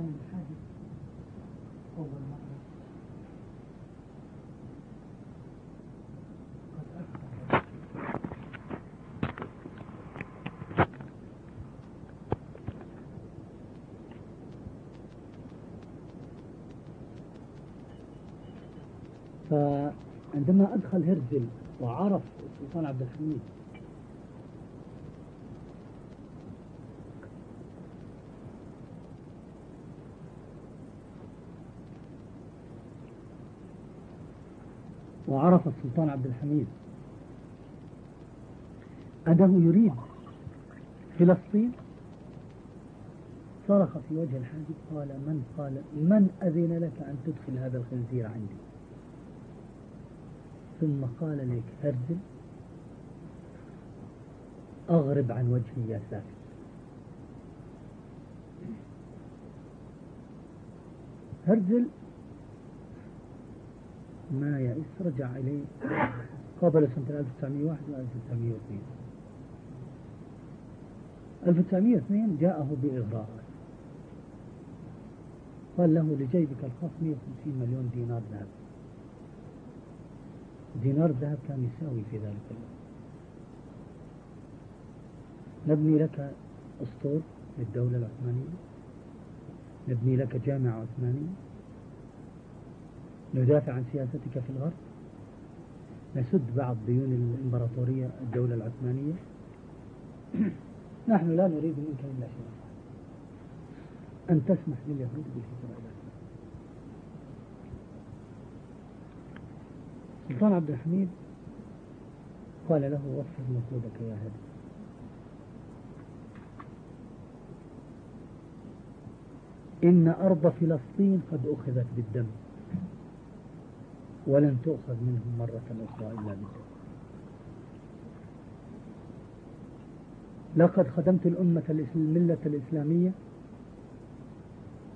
كان الحادث أول مرة. قد فعندما أدخل هرزل وعرف السلطان عبد الحميد وعرف السلطان عبد الحميد. أنه يريد فلسطين. صرخ في وجه الحاجب قال من قال من أذن لك أن تدخل هذا الخنزير عندي؟ ثم قال لك هرزل أغرب عن وجهي يا ساكت هرزل ما يئس رجع إليه قابل سنة 1901 و 1902 1902 جاءه بإغراءات قال له لجيبك الخاص 150 مليون دينار ذهب. دينار ذهب كان يساوي في ذلك الوقت. نبني لك أسطول للدولة العثمانية. نبني لك جامعة عثمانية ندافع عن سياستك في الغرب؟ نسد بعض ديون الإمبراطورية الدولة العثمانية؟ نحن لا نريد منك إلا شيء أن تسمح لليهود بالهجرة إلى سلطان عبد الحميد قال له وفر نقودك يا هدي إن أرض فلسطين قد أخذت بالدم. ولن تؤخذ منهم مرة أخرى إلا بالدم لقد خدمت الأمة الملة الإسلامية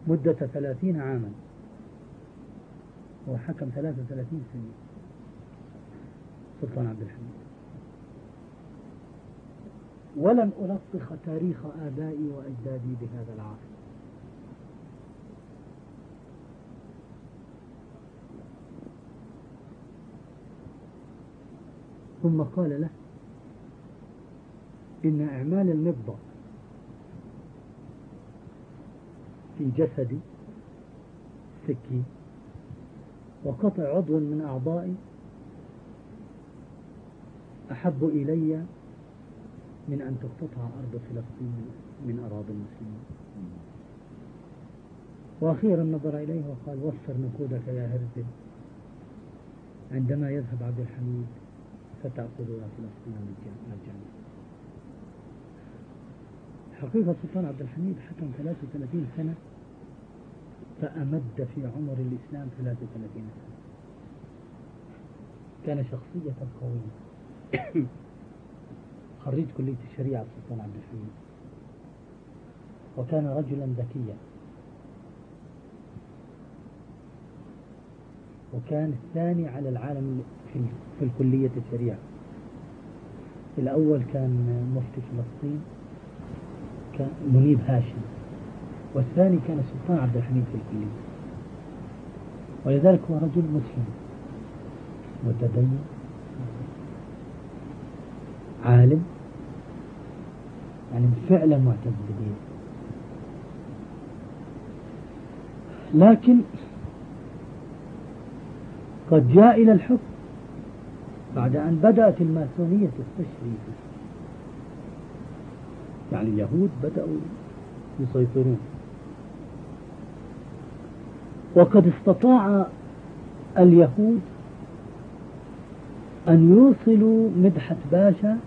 مدة ثلاثين عاما. وحكم ثلاثة وثلاثين سنة. سلطان عبد الحميد. ولن ألطخ تاريخ آبائي وأجدادي بهذا العصر ثم قال له إن إعمال المبضة في جسدي سكين وقطع عضو من أعضائي أحب إلي من أن تقتطع أرض فلسطين من أراضي المسلمين. وأخيرا نظر إليه وقال وفر نقودك يا هرزل عندما يذهب عبد الحميد. فتأخذها فلسطين مجانا حقيقة سلطان عبد الحميد حكم 33 سنة فأمد في عمر الإسلام 33 سنة. كان شخصية قوية. خريج كلية الشريعة سلطان عبد الحميد. وكان رجلا ذكيا. وكان الثاني على العالم في, الكلية الشريعة. الأول كان مفتي فلسطين كان منيب هاشم والثاني كان سلطان عبد الحميد في الكلية. ولذلك هو رجل مسلم متدين عالم يعني فعلا معتز بدينه. لكن قد جاء إلى الحكم بعد أن بدأت الماسونية تستشري. يعني اليهود بدأوا يسيطرون. وقد استطاع اليهود أن يوصلوا مدحت باشا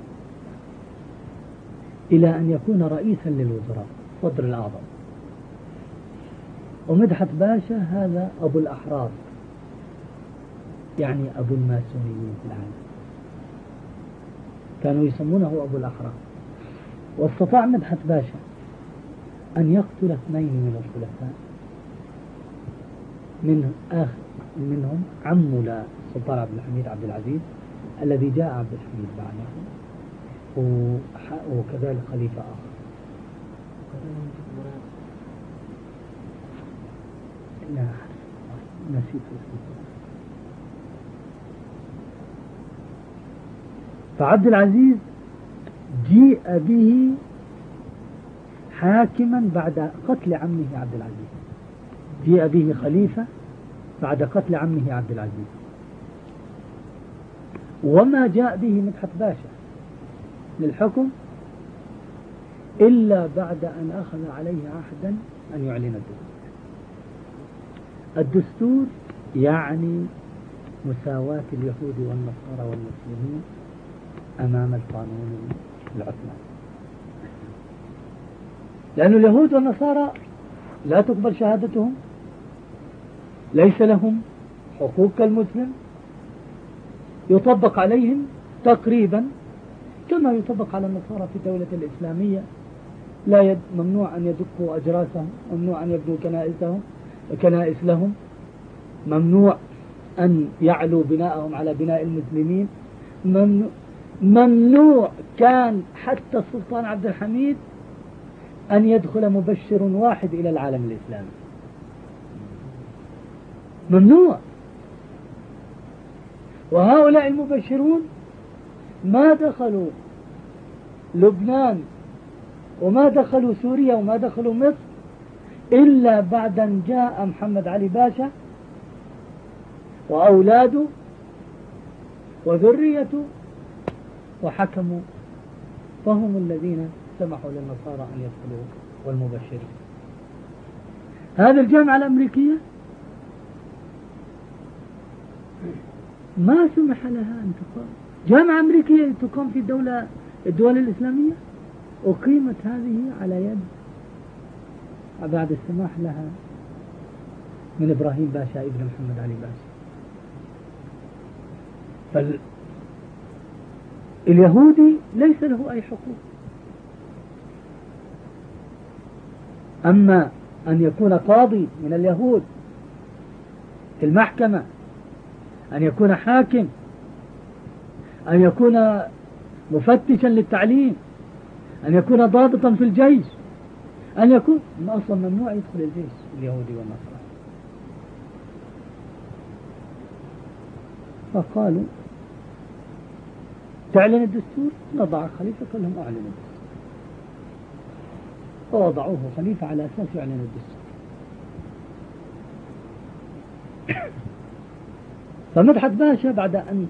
إلى أن يكون رئيسا للوزراء صدر الأعظم. ومدحت باشا هذا أبو الأحرار. يعني أبو الماسونيين في العالم. كانوا يسمونه أبو الأحرار واستطاع مدحت باشا أن يقتل اثنين من الخلفاء. من آخر منهم عم للسلطان عبد الحميد عبد العزيز الذي جاء عبد الحميد بعده. وكذلك خليفة آخر. لا نسيت اسمه. فعبد العزيز جيء به حاكما بعد قتل عمه عبد العزيز. جيء به خليفة بعد قتل عمه عبد العزيز. وما جاء به مدحت باشا للحكم إلا بعد أن أخذ عليه عهدا أن يعلن الدستور. الدستور يعني مساواة اليهود والنصارى والمسلمين أمام القانون العثماني. لأن اليهود والنصارى لا تقبل شهادتهم ليس لهم حقوق كالمسلم. يطبق عليهم تقريبا كما يطبق على النصارى في الدولة الإسلامية. لا يد ممنوع أن يدقوا أجراسهم ممنوع أن يبنوا كنائسهم كنائس لهم. ممنوع أن يعلوا بناءهم على بناء المسلمين. ممنوع, ممنوع كان حتى السلطان عبد الحميد أن يدخل مبشر واحد إلى العالم الإسلامي. ممنوع. وهؤلاء المبشرون ما دخلوا لبنان وما دخلوا سوريا وما دخلوا مصر إلا بعد أن جاء محمد علي باشا وأولاده وذريته وحكموا فهم الذين سمحوا للنصارى أن يدخلوا والمبشرين. هذه الجامعة الأمريكية ما سمح لها أن تقام. جامعة أمريكية تقام في الدولة الدول الإسلامية؟ أقيمت هذه على يد بعد السماح لها من إبراهيم باشا ابن محمد علي باشا. فاليهودي ليس له أي حقوق. أما أن يكون قاضي من اليهود في المحكمة أن يكون حاكم أن يكون مفتشا للتعليم أن يكون ضابطا في الجيش أن يكون أصلا ممنوع يدخل الجيش اليهودي والنصراني. فقالوا تعلن الدستور نضع خليفة قال لهم أعلن الدستور. فوضعوه خليفة على أساس يعلن الدستور. فمدحت باشا بعد أن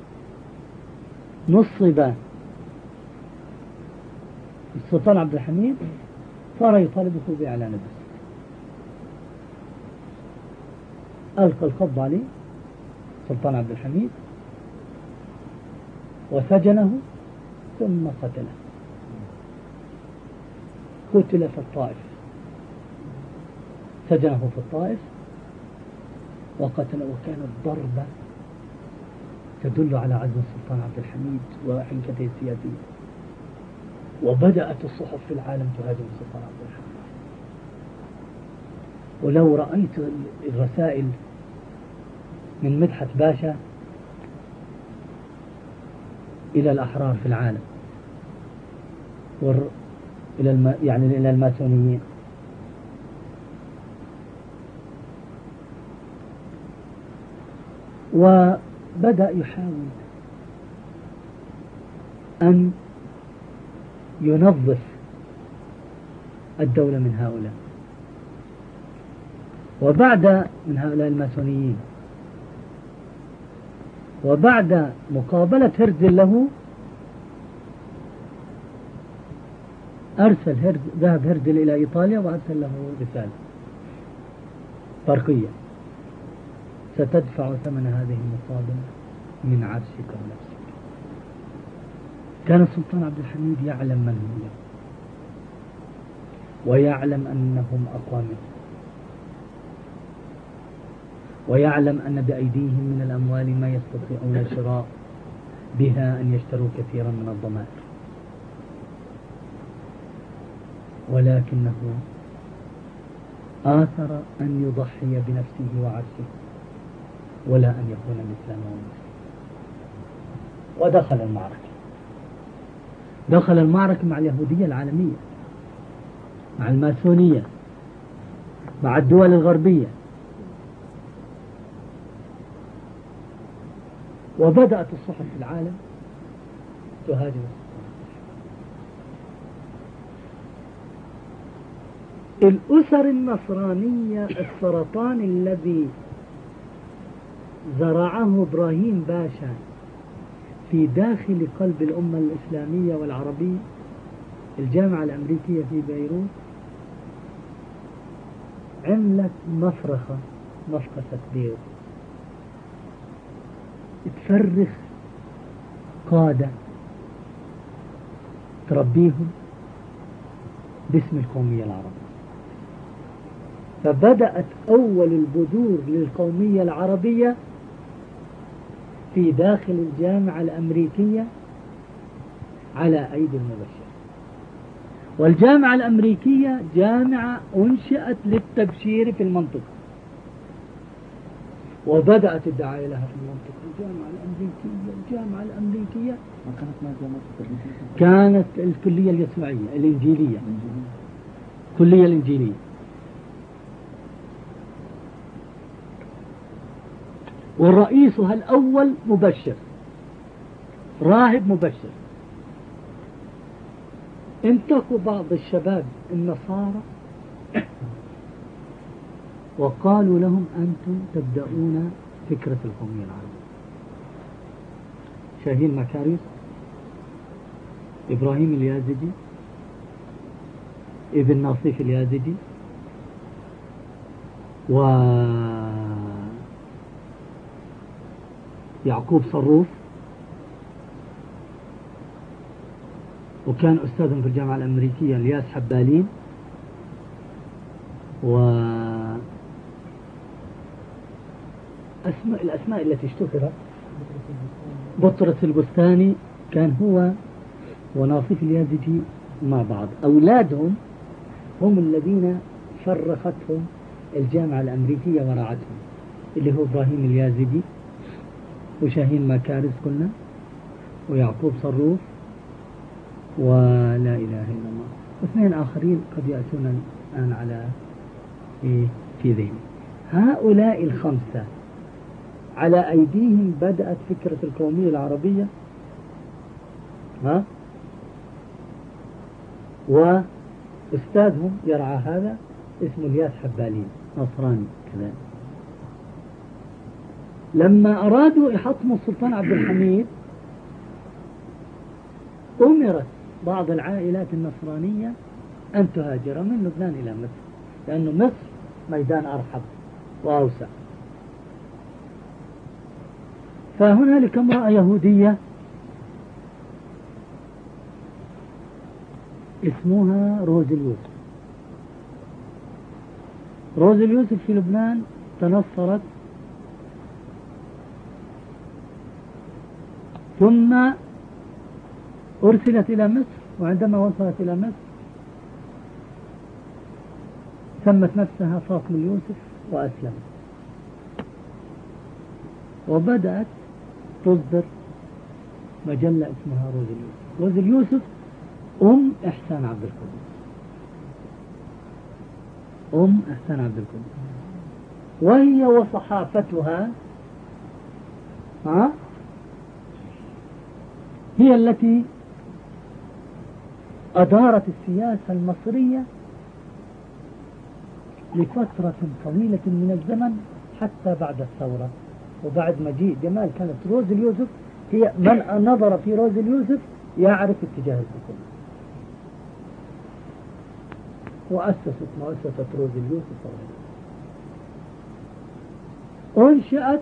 نصب السلطان عبد الحميد صار يطالبه بإعلان الدستور. ألقى القبض عليه سلطان عبد الحميد. وسجنه ثم قتله. قتل في الطائف. سجنه في الطائف وقتل وكانت ضربة تدل على عزم السلطان عبد الحميد وحنكته السياسية وبدأت الصحف في العالم تهاجم السلطان عبد الحميد. ولو رأيت الرسائل من مدحت باشا إلى الأحرار في العالم. إلى الم... يعني إلى الماسونيين. وبدأ يحاول أن ينظف الدولة من هؤلاء. وبعد من هؤلاء الماسونيين وبعد مقابلة هرزل له أرسل هرد ذهب هرزل إلى إيطاليا وأرسل له رسالة برقية ستدفع ثمن هذه المصادمة من عرشك ونفسك. كان السلطان عبد الحميد يعلم من هم. ويعلم أنهم أقوى منه. ويعلم أن بأيديهم من الأموال ما يستطيعون شراء بها أن يشتروا كثيرا من الضمائر. ولكنه آثر أن يضحي بنفسه وعرشه ولا أن يكون مثل مسلم ودخل المعركة. دخل المعركة مع اليهودية العالمية مع الماسونية مع الدول الغربية. وبدأت الصحف في العالم تهاجم الأسر النصرانية السرطان الذي زرعه إبراهيم باشا في داخل قلب الأمة الإسلامية والعربية الجامعة الأمريكية في بيروت عملت مفرخة مفقسة بيروت. تفرخ قادة تربيهم باسم القومية العربية. فبدأت أول البذور للقومية العربية في داخل الجامعة الأمريكية على أيدي المبشر. والجامعة الأمريكية جامعة أنشئت للتبشير في المنطقة. وبدأت الدعاية لها في المنطقة. الجامعة الأمريكية الجامعة الأمريكية ما كانت ما جامعة كانت الكلية اليسوعية الإنجيلية. الكلية الإنجيلية. ورئيسها الأول مبشر راهب مبشر. انتقوا بعض الشباب النصارى وقالوا لهم أنتم تبدأون فكرة القومية العربية شاهين مكاريس إبراهيم اليازدي ابن ناصيف اليازدي و يعقوب صروف وكان أستاذا في الجامعة الأمريكية الياس حبالين و أسماء الأسماء التي اشتهرت. بطرس البستاني كان هو وناصف اليازجي مع بعض. أولادهم هم الذين فرختهم الجامعة الأمريكية ورعتهم اللي هو إبراهيم اليازجي وشاهين مكارس قلنا ويعقوب صروف ولا إله إلا الله. واثنين آخرين قد يأتون الآن على إيه في ذهني. هؤلاء الخمسة على أيديهم بدأت فكرة القومية العربية. ها؟ وأستاذهم يرعى هذا اسمه الياس حبالين نصراني كذلك لما أرادوا يحطموا السلطان عبد الحميد أمرت بعض العائلات النصرانية أن تهاجر من لبنان إلى مصر لأن مصر ميدان أرحب وأوسع. فهنالك امرأة يهودية اسمها روز اليوسف. روز اليوسف في لبنان تنصرت. ثم أرسلت إلى مصر وعندما وصلت إلى مصر سمت نفسها فاطمة اليوسف وأسلمت. وبدأت تصدر مجلة اسمها روز اليوسف. روز اليوسف أم إحسان عبد القدوس. أم إحسان عبد القدوس. وهي وصحافتها ها؟ هي التي أدارت السياسة المصرية لفترة طويلة من الزمن حتى بعد الثورة. وبعد مجيء جمال كانت روز اليوسف هي من نظر في روز اليوسف يعرف اتجاه الحكومة وأسست مؤسسة روز اليوسف أنشأت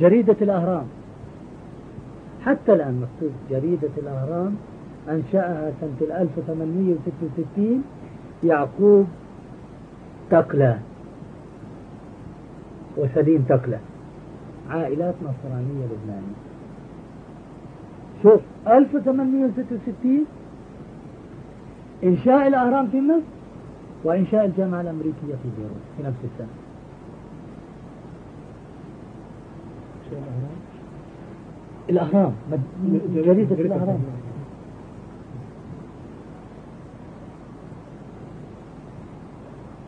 جريدة الأهرام. حتى الآن مكتوب جريدة الأهرام أنشأها سنة 1866 يعقوب تقلة وسليم تقلة عائلات نصرانية لبنانية. شوف 1866 إنشاء الأهرام في مصر وإنشاء الجامعة الأمريكية في بيروت في نفس السنة. الأهرام؟ جريدة الأهرام.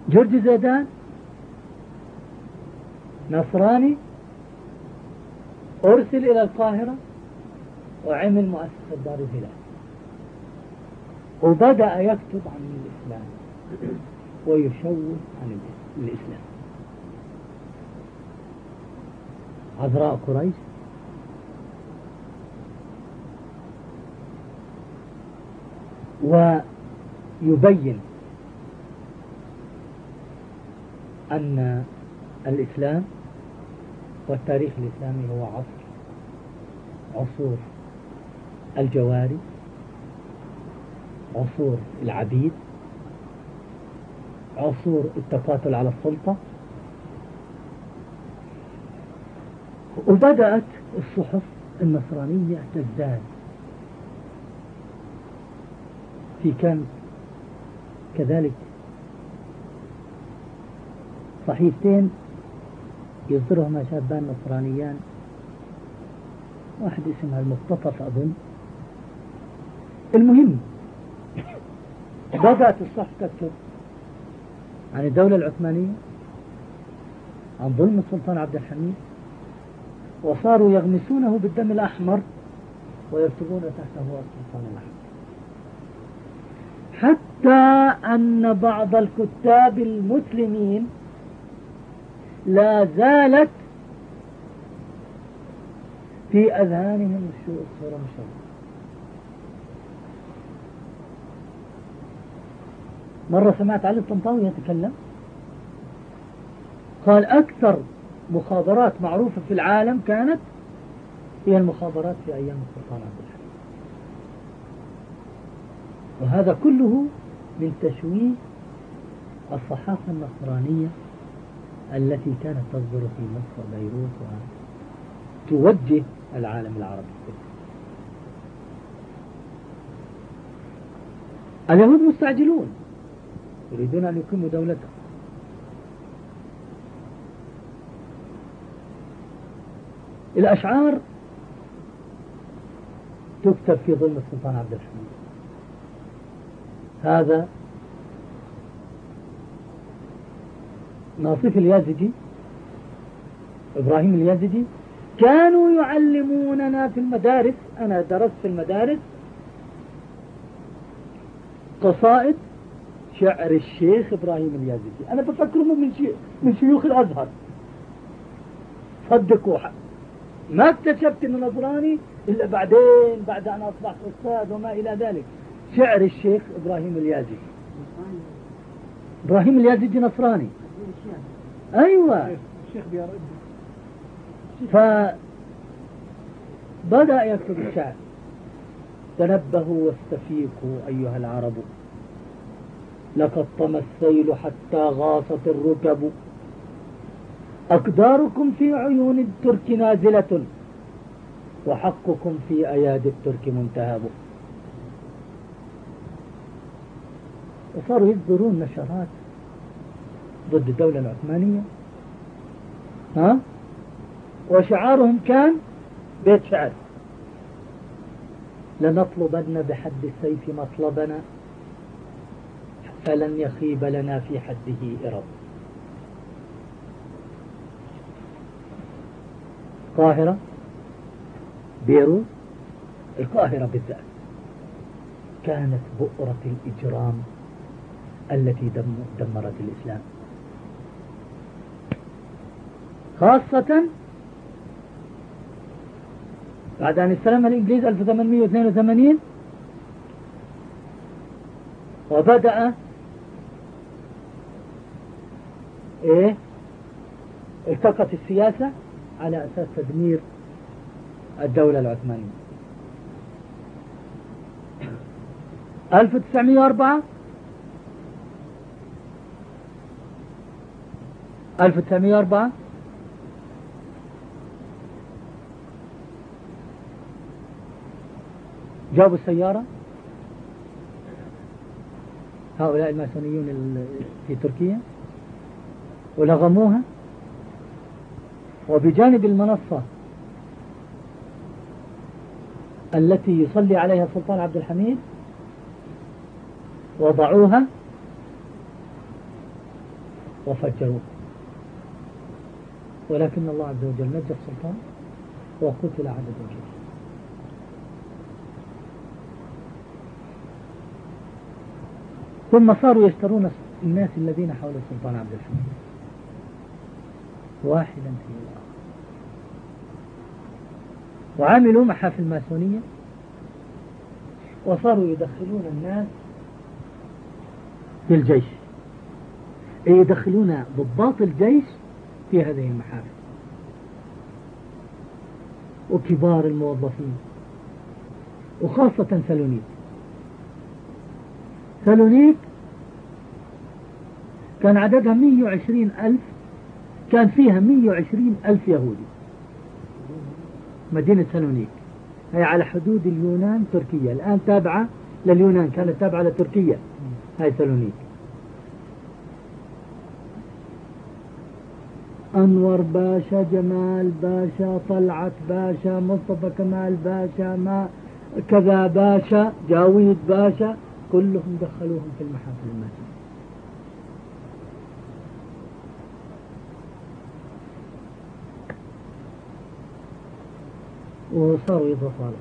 جورج زيدان نصراني أرسل إلى القاهرة وعمل مؤسسة دار الهلال. وبدأ يكتب عن الإسلام ويشوه عن الإسلام. عذراء قريش ويبين أن الإسلام والتاريخ الإسلامي هو عصر عصور الجواري عصور العبيد عصور التقاتل على السلطة. وبدأت الصحف النصرانية تزداد. في كان كذلك صحيفتين يصدرهما شابان نصرانيان. واحد اسمها المختطف أظن المهم بدأت الصحف تكتب عن الدولة العثمانية عن ظلم السلطان عبد الحميد وصاروا يغمسونه بالدم الأحمر ويكتبون تحته السلطان الأحمر. حتى أن بعض الكتاب المسلمين لا زالت في أذهانهم الصورة مشوهة مرة سمعت علي الطنطاوي يتكلم؟ قال أكثر مخابرات معروفة في العالم كانت هي المخابرات في أيام السلطان عبد الحميد وهذا كله من تشويه الصحافة النصرانية التي كانت تصدر في مصر وبيروت وتوجه العالم العربي. اليهود مستعجلون يريدون أن يقيموا دولتهم. الأشعار تكتب في ظلم السلطان عبد الحميد. هذا ناصف اليازجي إبراهيم اليازجي كانوا يعلموننا في المدارس أنا درست في المدارس قصائد شعر الشيخ إبراهيم اليازجي أنا بفكره من شي من شيوخ الأزهر. صدقوا ما اكتشفت أنه نصراني إلا بعدين بعد أن أصبحت أستاذ وما إلى ذلك. شعر الشيخ إبراهيم اليازجي إبراهيم اليازجي نصراني. أيوة. فبدأ يكتب الشعر. تنبهوا واستفيقوا أيها العرب. لقد طمى السيل حتى غاصت الركب. أقداركم في عيون الترك نازلة. وحقكم في أيادي الترك منتهب. وصاروا يصدرون نشرات. ضد الدولة العثمانية. ها؟ وشعارهم كان بيت شعر. لنطلبن بحد السيف مطلبنا فلن يخيب لنا في حده إرب القاهرة؟ بيروت؟ القاهرة بالذات. كانت بؤرة الإجرام التي دمرت الإسلام. خاصة بعد أن استلم الإنجليز 1882 وبدأ إيه؟ التقت السياسة على أساس تدمير الدولة العثمانية. 1904 1904 جابوا السيارة؟ هؤلاء الماسونيون في تركيا؟ ولغموها؟ وبجانب المنصة التي يصلي عليها السلطان عبد الحميد وضعوها وفجروها. ولكن الله عز وجل نجى السلطان وقتل عدد الجيش. ثم صاروا يشترون الناس الذين حول السلطان عبد الحميد. واحدا في الآخر وعملوا محافل ماسونية وصاروا يدخلون الناس في الجيش. يدخلون ضباط الجيش في هذه المحافل. وكبار الموظفين وخاصة سالونيك سالونيك كان عددها 120 ألف كان فيها 120 ألف يهودي. مدينة سالونيك هي على حدود اليونان تركيا. الآن تابعة لليونان كانت تابعة لتركيا. هاي سالونيك أنور باشا جمال باشا طلعت باشا مصطفى كمال باشا ما كذا باشا جاويد باشا. كلهم دخلوهم في المحافل الماسونية وصاروا يضغطوا على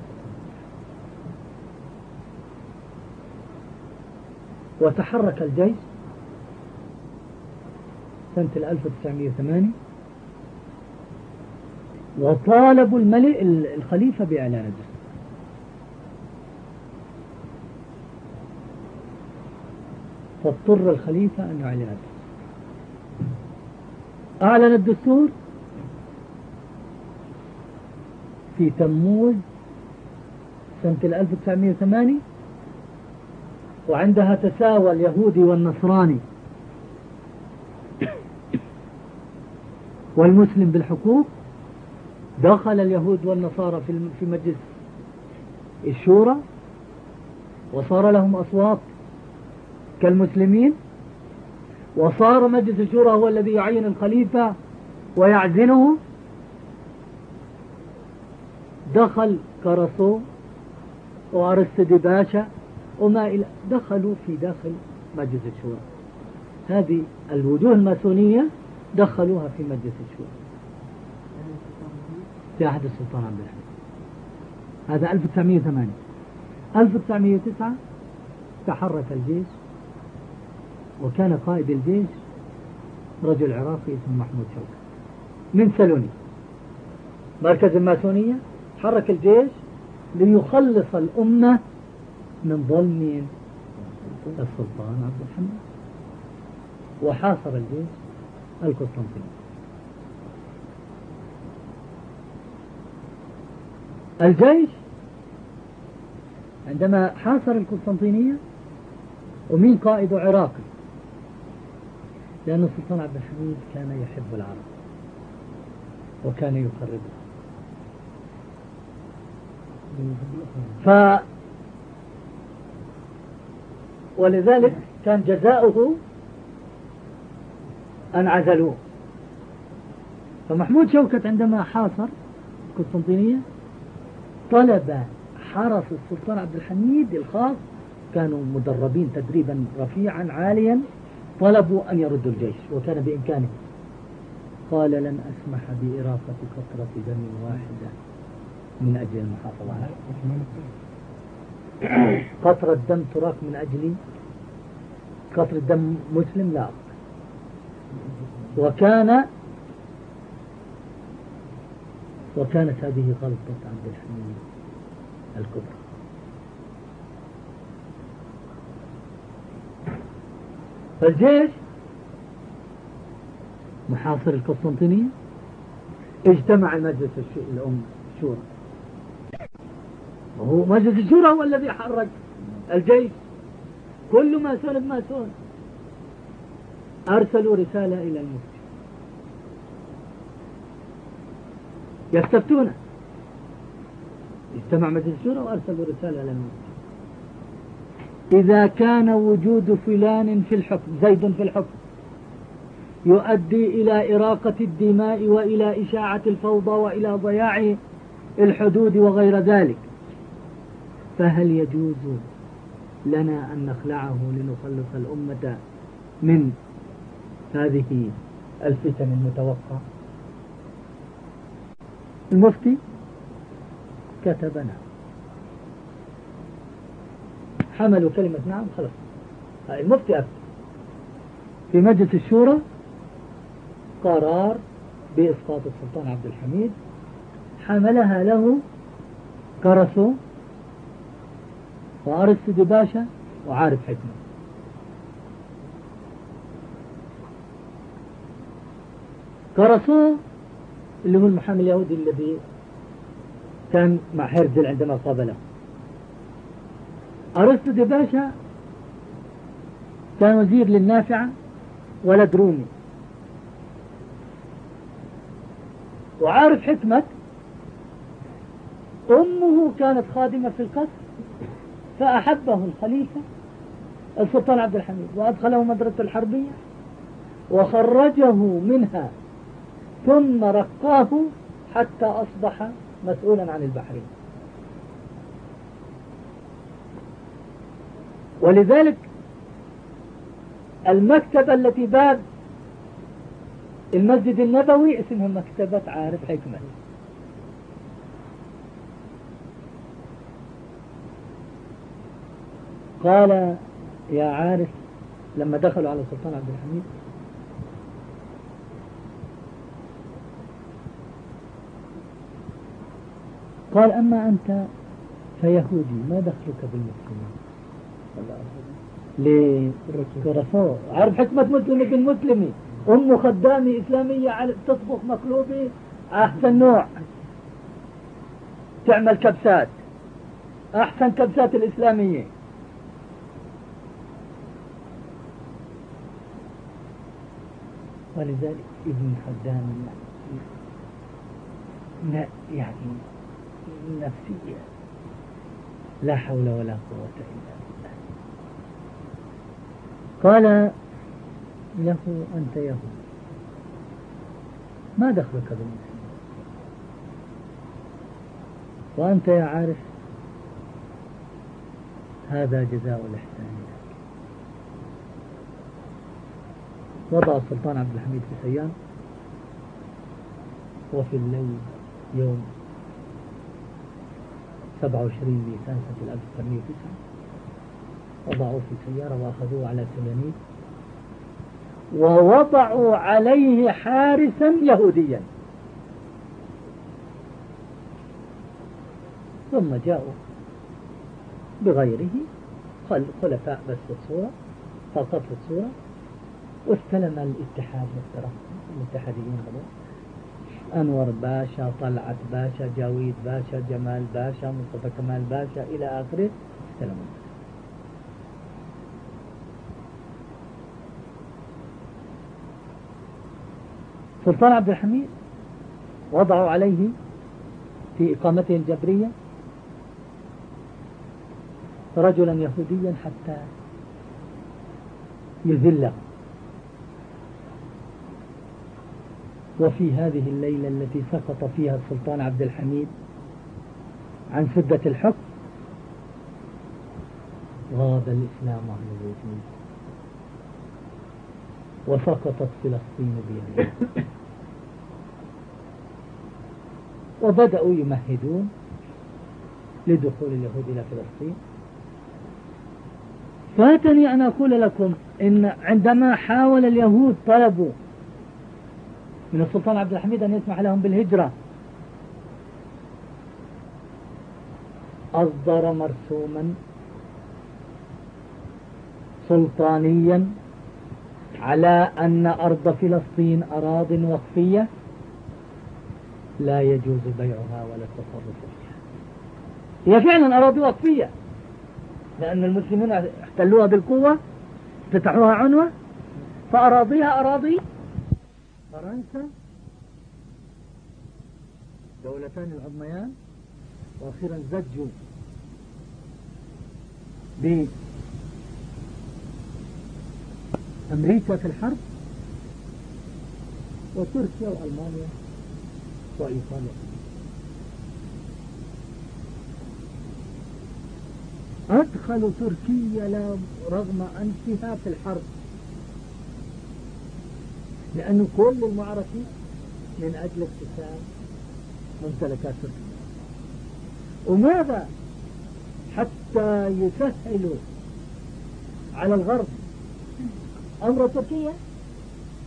وتحرك الجيش سنة 1908 وطالبوا الملك الخليفة بإعلان الدستور فاضطر الخليفة أن يعلن. الدستور أعلن الدستور في تموز سنة 1908 وعندها تساوى اليهودي والنصراني والمسلم بالحقوق. دخل اليهود والنصارى في مجلس الشورى وصار لهم أصوات كالمسلمين وصار مجلس الشورى هو الذي يعين الخليفة ويعزنه دخل كرسو وأرستدي باشا وما إلى دخلوا في داخل مجلس الشورى. هذه الوجوه الماسونية دخلوها في مجلس الشورى. في عهد السلطان عبد الحميد. هذا 1908 1909 تحرك الجيش وكان قائد الجيش رجل عراقي اسمه محمود شوكة من سلوني مركز الماسونية حرك الجيش ليخلص الأمة من ظلم السلطان عبد الحميد وحاصر الجيش القسطنطينية الجيش عندما حاصر القسطنطينية ومين قائده عراقي لأن السلطان عبد الحميد كان يحب العرب وكان يقربهم. ف ولذلك كان جزاؤه أن عزلوه. فمحمود شوكت عندما حاصر القسطنطينية طلب حرس السلطان عبد الحميد الخاص كانوا مدربين تدريبا رفيعا عاليا طلبوا أن يردوا الجيش وكان بإمكانه قال لن أسمح بإراقة قطرة دم واحدة من أجل المحافظة. على قطرة دم تراك من أجل قطرة دم مسلم؟ لا. وكان وكانت هذه غلطة عبد الحميد الكبرى. فالجيش محاصر القسطنطينية. اجتمع مجلس الأم الشورى. وهو مجلس الشورى هو الذي حرك الجيش. كل ما سند ما سند أرسلوا رسالة إلى المفتي. يستفتونه اجتمع مجلس الشورى وأرسلوا رسالة إلى المفتي. إذا كان وجود فلان في الحكم زيد في الحكم يؤدي إلى إراقة الدماء وإلى إشاعة الفوضى وإلى ضياع الحدود وغير ذلك. فهل يجوز لنا أن نخلعه لنخلص الأمة من هذه الفتن المتوقعة؟ المفتي كتب نعم حملوا كلمة نعم خلاص. المفتي أفتى في مجلس الشورى قرار بإسقاط السلطان عبد الحميد حملها له كرسو وأرسطو باشا وعارف حكمة. كرسو اللي هو المحامي اليهودي الذي كان مع هرزل عندما قابله. أرسطو باشا كان وزير للنافعة ولد رومي وعارف حكمة أمه كانت خادمة في القصر فأحبه الخليفة السلطان عبد الحميد وأدخله مدرسة الحربية وخرجه منها ثم رقاه حتى أصبح مسؤولا عن البحرين. ولذلك المكتبة التي باب المسجد النبوي اسمها مكتبة عارف حكمة. قال يا عارف لما دخلوا على السلطان عبد الحميد قال أما أنت فيهودي ما دخلك بالمسلمين؟ ليه كرفوه عارف حكمة مسلمي بالمسلمي أم خدامي إسلامية تطبخ مقلوبي أحسن نوع. تعمل كبسات. أحسن كبسات الإسلامية. ولذلك ابن خدام يعني نفسية. لا حول ولا قوة إلا بالله قال له أنت يهود ما دخلك بالمسلمين وأنت يا عارف هذا جزاء الإحسان. وضع السلطان عبد الحميد في سيان. وفي الليل يوم 27 نيسان سنة 1809 وضعوه في سيارة وأخذوه على سلانيد ووضعوا عليه حارسا يهوديا. ثم جاءوا بغيره خلفاء بس الصورة فقط الصورة واستلم الاتحاد مفترض الاتحاديين هذول أنور باشا طلعت باشا جاويد باشا جمال باشا مصطفى كمال باشا إلى آخره استلموا. سلطان عبد الحميد وضعوا عليه في إقامته الجبرية رجلا يهوديا حتى يذله وفي هذه الليلة التي سقط فيها السلطان عبد الحميد عن سدة الحكم غاب الإسلام عن الوجود. وسقطت فلسطين بيده. وبدأوا يمهدون لدخول اليهود إلى فلسطين. فاتني أن أقول لكم إن عندما حاول اليهود طلبوا من السلطان عبد الحميد أن يسمح لهم بالهجرة أصدر مرسوما سلطانيا على أن أرض فلسطين أراض وقفية. لا يجوز بيعها ولا التصرف فيها هي فعلا أراضي وقفية لأن المسلمين احتلوها بالقوة فتحوها عنوة فأراضيها أراضي. فرنسا دولتان العظميان. وأخيرا زجوا بأمريكا في الحرب وتركيا وألمانيا وإيطاليا أدخلوا تركيا رغم أنفها في الحرب. لأنه كل المعركة من أجل اكتساب ممتلكات تركيا. وماذا؟ حتى يسهلوا على الغرب أمر تركيا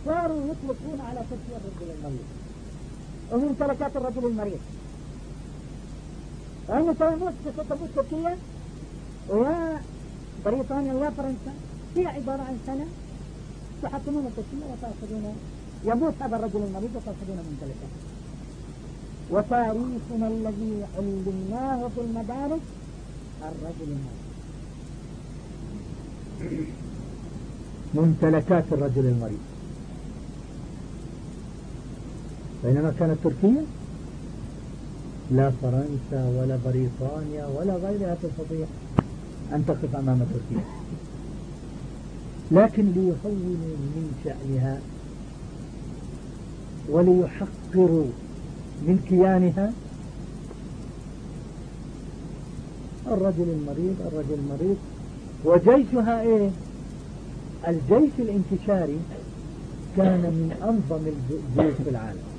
صاروا يطلقون على تركيا الرجل وممتلكات الرجل المريض. أين تموت تموت تركيا ويا بريطانيا ويا فرنسا هي عبارة عن سنة تحكمون تركيا وتأخذون يموت هذا الرجل المريض وتأخذون ممتلكاته وتاريخنا الذي علمناه في المدارس الرجل المريض. ممتلكات الرجل المريض. بينما كانت تركيا لا فرنسا ولا بريطانيا ولا غيرها تستطيع أن تقف أمام تركيا. لكن ليهونوا من شأنها وليحقروا من كيانها الرجل المريض الرجل المريض. وجيشها إيه؟ الجيش الانتشاري كان من أنظم الجيوش في العالم.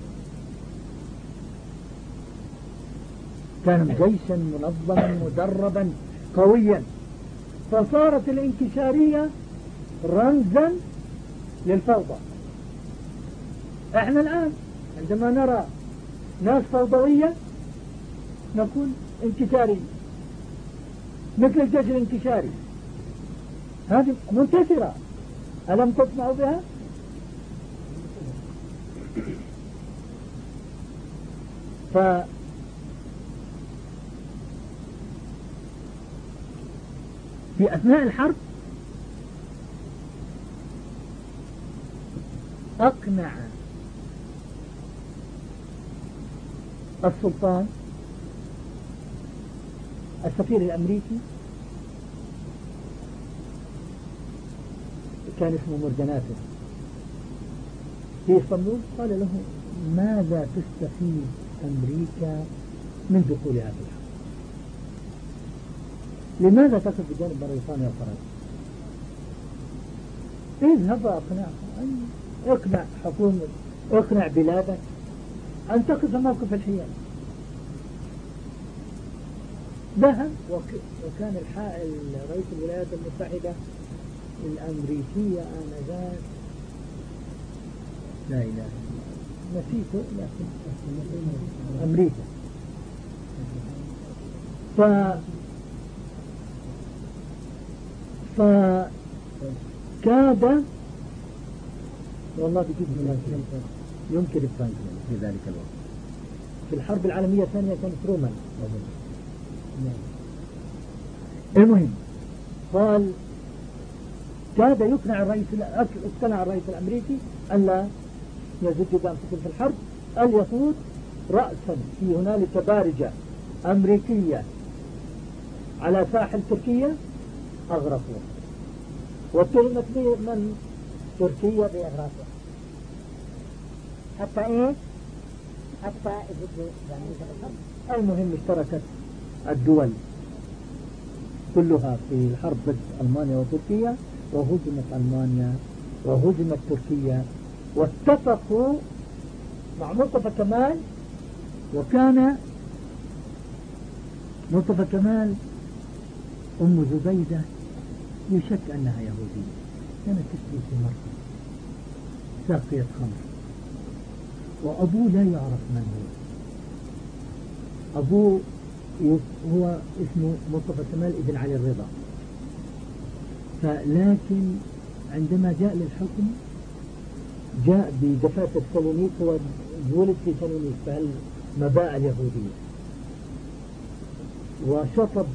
كان جيشا منظما مدربا قويا. فصارت الانكشارية رمزا للفوضى. إحنا الآن عندما نرى ناس فوضوية نقول انكشاري مثل الجيش الانكشاري هذه منتشرة. ألم تسمعوا بها؟ ف في أثناء الحرب؟ أقنع السلطان السفير الأمريكي كان اسمه مرجناتو في إسطنبول قال له ماذا تستفيد أمريكا من دخولها في الحرب؟ لماذا تقف بجانب بريطانيا وفرنسا اذهب واقنعهم اقنع حكومة اقنع بلادك أن تقف موقف الحياد. ذهب وكان الحائل رئيس الولايات المتحدة الأمريكية آنذاك. لا إله إلا الله. نسيته لكن أمريكا. ف فكاد والله بجد يمكن فرانكلين في ذلك الوقت. في الحرب العالمية الثانية كان ترومان. المهم قال كاد يقنع الرئيس اقتنع الرئيس الأمريكي أن لا يزج بانفسهم في الحرب. اليهود راسا في هنالك بارجة أمريكية على ساحل تركيا أغرقوا. واتهمت من تركيا بإغراقها. حتى إيه؟ حتى المهم اشتركت الدول كلها في الحرب ضد ألمانيا وتركيا وهزمت ألمانيا وهزمت تركيا واتفقوا مع مصطفى كمال وكان مصطفى كمال أم زبيدة يشك أنها يهودية. كانت تشتري في مركز ساقية خمر. وأبوه لا يعرف من هو. أبوه هو اسمه مصطفى كمال إبن علي الرضا. فلكن عندما جاء للحكم جاء بدفاتر سالونيك هو ولد في سالونيك فالمباء اليهودية؟ وشطب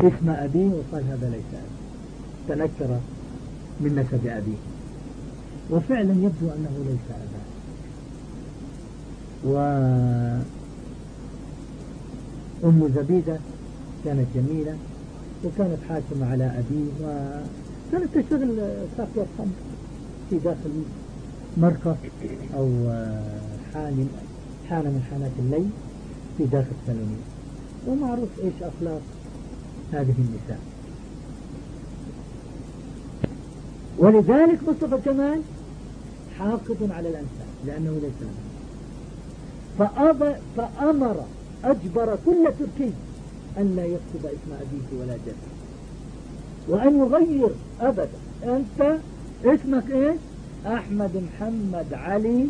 اسم أبيه؟ وقال هذا ليس أبي. تنكر من نسب أبيه وفعلا يبدو أنه ليس أباه. و أم زبيدة كانت جميلة وكانت حاكمة على أبيه وكانت تشتغل ساقية خمر في داخل مركز أو حان حانة من حانات الليل في داخل سلونيك ومعروف إيش أخلاق هذه النساء. ولذلك مصطفى كمال حاقد على الأنساب لأنه ليس فأمر أجبر كل تركي أن لا يكتب اسم أبيه ولا جده وأن يغير أبدا أنت اسمك إيه؟ أحمد محمد علي.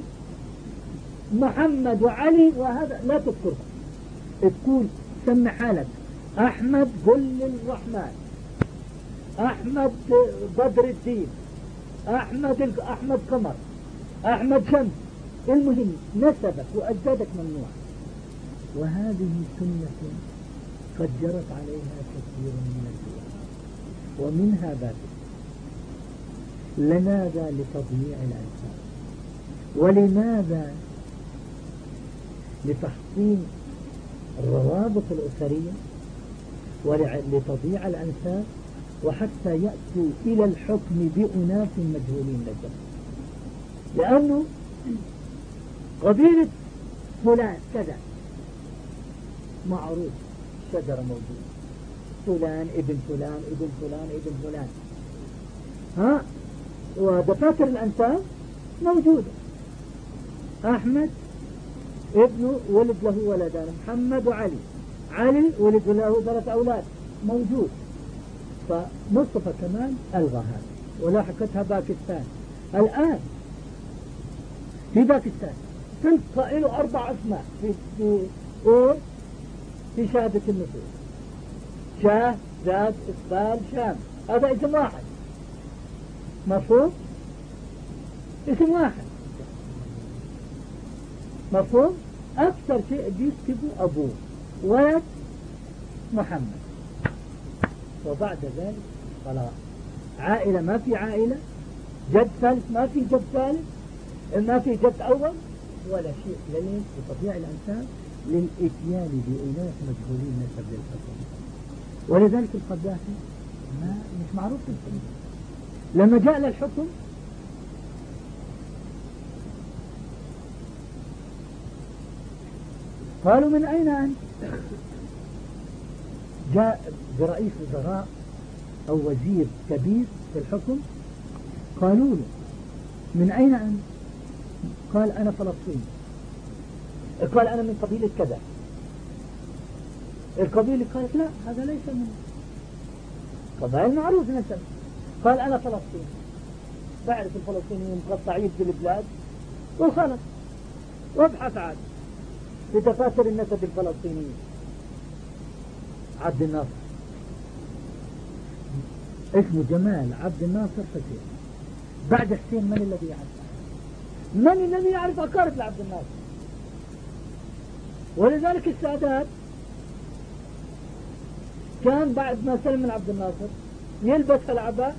محمد وعلي وهذا لا تذكرها تقول سمي حالك. أحمد قل الرحمن أحمد بدر الدين أحمد أحمد قمر أحمد شمس. المهم نسبك وأجدادك ممنوع. وهذه سنة قد جرت عليها كثير من الدول ومنها ذلك لماذا لتضييع الأنساب ولماذا لتحصين الروابط الأسرية؟ ولتضييع الأنساب وحتى يأتوا إلى الحكم بأناس مجهولين لك لأنه قبيلة فلان كذا. معروف شجرة موجودة. فلان ابن فلان ابن فلان ابن فلان. ها؟ ودفاتر الأنساب موجودة. أحمد ابنه ولد له ولدان محمد وعلي. علي ولد له ثلاث أولاد. موجود. فمصطفى كمال ألغى هذا. ولاحقتها باكستان. الآن في باكستان. تلقى له أربع أسماء. في في؟ في شهادة النفوس. شاه زاد إقبال شام. هذا اسم واحد. مفهوم؟ اسم واحد. مفهوم؟ أكثر شيء بيكتبوا أبوه. ولد محمد وبعد ذلك خلاص عائلة ما في عائلة جد ثالث ما في جد ثالث ما في جد أول ولا شيء لليل بتضييع الأنساب للإتيان بأناس مجهولين نسب للحكم ولذلك القذافي ما مش معروف في الحكم لما جاء للحكم قالوا من أين أنت؟ جاء برئيس وزراء أو وزير كبير في الحكم قالوا له من أين أنت؟ قال أنا فلسطيني. قال أنا من قبيلة كذا. القبيلة قالت لا هذا ليس من قبائل معروف نسب قال أنا فلسطيني. بعرف الفلسطينيين مقطعين في البلاد وخلص وابحث عاد تفاسر النسب الفلسطينيين عبد الناصر. اسمه جمال عبد الناصر حسين بعد حسين من الذي يعرف؟ من الذي يعرف أقارب لعبد الناصر؟ ولذلك السادات كان بعد ما سلم من عبد الناصر يلبس العباء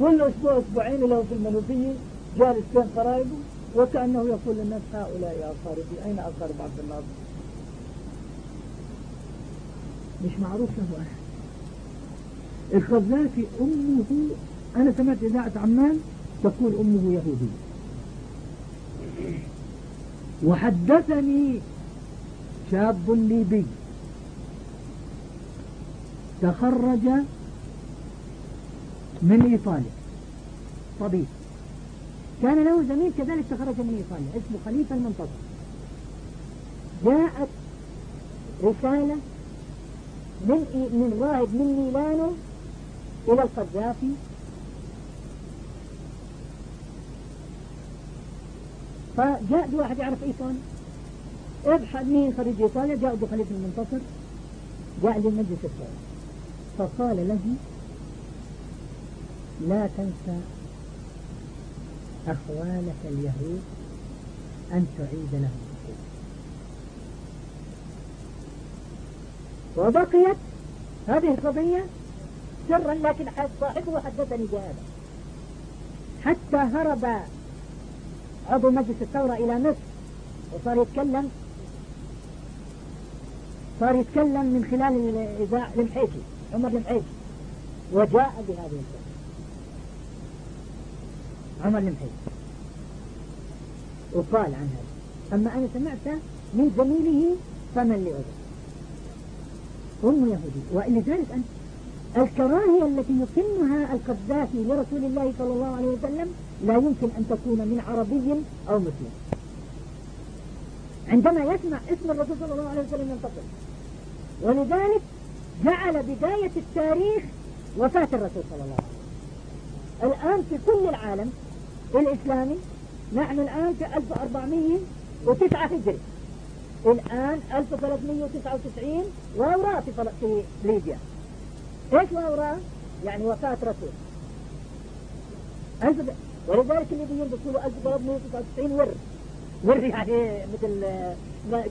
كل أسبوع أسبوعين له في المنوفية جالس بين قرايبه. وكأنه يقول للناس هؤلاء أقاربي أين أقارب عبد الناصر مش معروف له أحد القذافي أمه أنا سمعت إذاعة عمان تقول أمه يهودية. وحدثني شاب ليبي. تخرج من إيطاليا. طبيب. كان له زميل كذلك تخرج من إيطاليا اسمه خليفة المنتصر جاءت رسالة من من راهب من ميلانو إلى القذافي. فجاء واحد يعرف إيطاليا. ابحث مين خريج إيطاليا. جاء أبو خليفة المنتصر. جاء للمجلس الثاني. فقال له لا تنسى أخوانك اليهود أن تعيد لهم وبقيت هذه القضية سرا لكن صاحبه حدثني بهذا. حتى هرب عضو مجلس الثورة إلى مصر وصار يتكلم صار يتكلم من خلال الإذاعة المحيكي عمر المحيكي وجاء بهذه القصة عمر المحيكي وقال عن هذا. أما أنا سمعت من زميله فمن لأذن أم يهودي. ولذلك أن الكراهية التي يقنها القذافي لرسول الله صلى الله عليه وسلم لا يمكن أن تكون من عربي أو مسلم. عندما يسمع اسم الرسول صلى الله عليه وسلم ينتصر ولذلك جعل بداية التاريخ وفاة الرسول صلى الله عليه وسلم. الآن في كل العالم الإسلامي نحن الآن في 1409 هجري. الآن 1399 وأوراء في, في ليبيا. إيش وأوراء؟ يعني وفاة رسول. ولذلك اللي بيقول بيقولوا 1399 ور. ور يعني مثل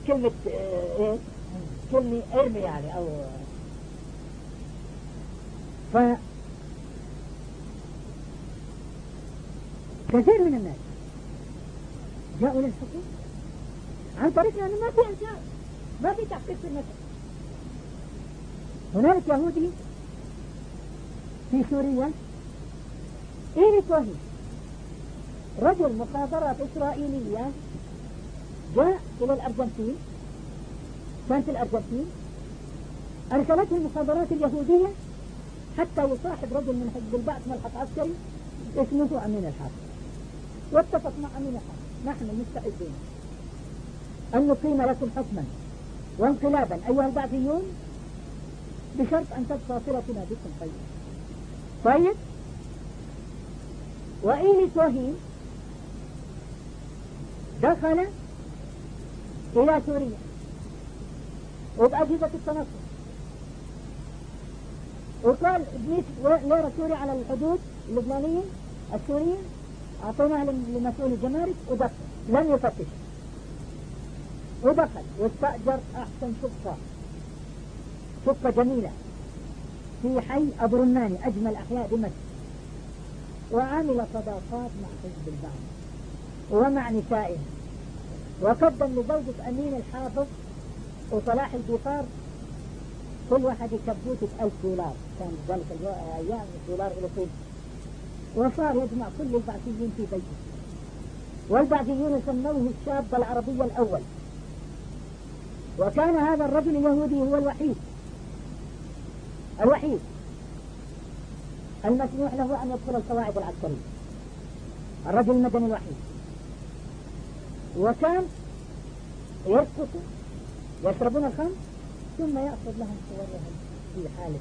كلمة إيه؟ كلمة إرمي يعني أو ف كثير من الناس جاءوا للحكم عن طريق لأنه ما في إنسان ما في تحقيق في النسب هنالك يهودي في سوريا إيري كوهي رجل مخابرات إسرائيلية جاء إلى الأرجنتين كان في الأرجنتين أرسلته المخابرات اليهودية حتى يصاحب رجل من حزب البعث ملحق عسكري اسمه أمين الحرب واتفق مع الحرب نحن مستعدين. أن نقيم لكم حكما وانقلابا. أيها البعثيون بشرط أن تبقى صلتنا بكم. طيب. طيب. وإيلي توهين دخل إلى سوريا. وبأجهزة التنصر. وقال إبليس ليرة سوري على الحدود اللبنانية السورية أعطيناها لمسؤول الجمارك ودخل لم يفتش. ودخل. واستأجر أحسن شقة. شقة جميلة. في حي أبو رماني أجمل أحياء دمشق وعمل صداقات مع حزب البعث ومع نسائه. وقدم لزوجة أمين الحافظ وصلاح البيطار كل واحد يكبوته بألف دولار. كان ذلك الأيام الدولار إلى طين وصار يجمع كل البعثيين في بيته. والبعثيون سموه الشاب العربي الأول. وكان هذا الرجل اليهودي هو الوحيد. الوحيد. المسموح له أن يدخل القواعد العسكرية. الرجل المدني الوحيد. وكان يسقط يشربون الخمر ثم يأخذ لهم صورهم في حالة.